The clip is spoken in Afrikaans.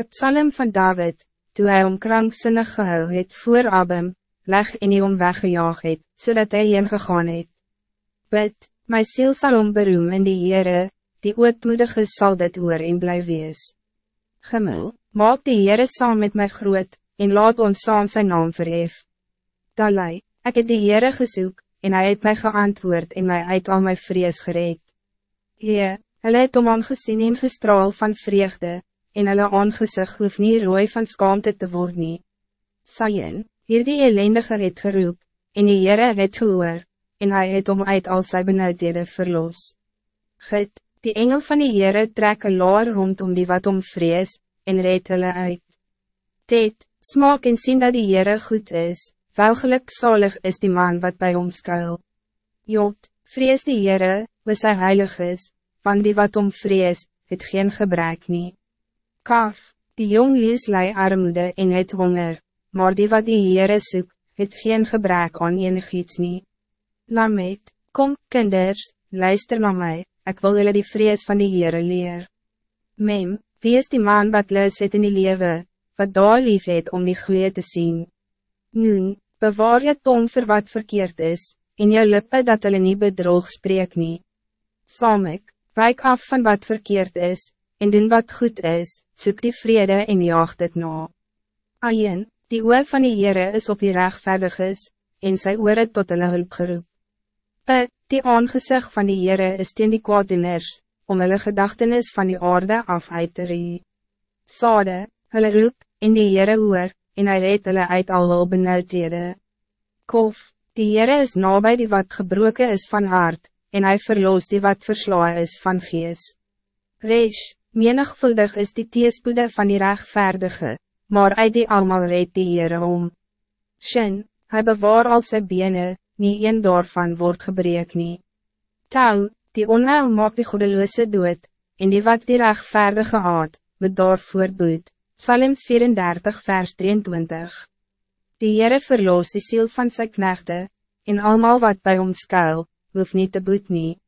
Een psalm van David, toen hij om krankzinnig gehou het voor Abem, leg en hy om weggejaag het, zodat hij heen gegaan het. Bid, my ziel sal om beroem in die Heere, die ootmoedige sal dit oor en bly wees. Gimmel, maak die Heere saam met my groot, en laat ons saam zijn naam verhef. Dalai, ik heb die Heere gezoek, en hij het mij geantwoord en mij uit al mijn vrees gereed. Heer, hy het om aangezien en gestraal van vreugde, en hulle aangezicht hoef nie rooi van skaamte te word nie. Sayen, hier die ellendige het geroep, en die Heere het gehoor, en hij het om uit al sy benauwdhede verlos. Git, die engel van die Heere trek een laar rondom die wat om vrees, en red hulle uit. Tet, smaak en sien dat die Heere goed is, welgeluk zalig is die man wat bij hom skuil. Jot, vrees die Heere, was hy heilig is, van die wat om vrees, het geen gebrek nie. Kaf, die jong lees lei armoede en het honger, maar die wat die Heere soek, het geen gebrek aan enig iets nie. Lamet, kom kinders, luister na mij, ik wil jullie die vrees van die Heere leer. Mem, wie is die man wat lus het in die lewe, wat daar lief het om die goeie te zien? Nu, bewaar je tong voor wat verkeerd is, in jou lippe dat hulle nie bedrog spreek nie. Samek, wijk af van wat verkeerd is, en doen wat goed is, zoek die vrede en jaag dit na. Ayen, die oor van die Heere is op die rechtvaardig is, en sy oor het tot hulle hulp geroep. Pit, die aangezicht van die Heere is teen die kwaaddoeners, om hulle gedachtenis van die aarde af uit te ree. Sade, hulle roep, en die Heere hoor, en hy red hulle uit al hul benauwdhede. Kof, die Heere is nabij die wat gebroken is van hart, en hij verloos die wat verslaan is van geest. Resh, Menigvuldig is die teespoede van die rechtvaardige, maar uit die allemaal reed die Heere om. Shin, hy bewaar al sy bene, nie een daarvan word gebreek nie. Tau, die onheil maak die goedeloose dood, en die wat die rechtvaardige haat, moet daarvoor boet. Psalms 34 vers 23 Die Heere verloos die ziel van sy knechte, en allemaal wat bij hom skuil, hoef niet te boet nie.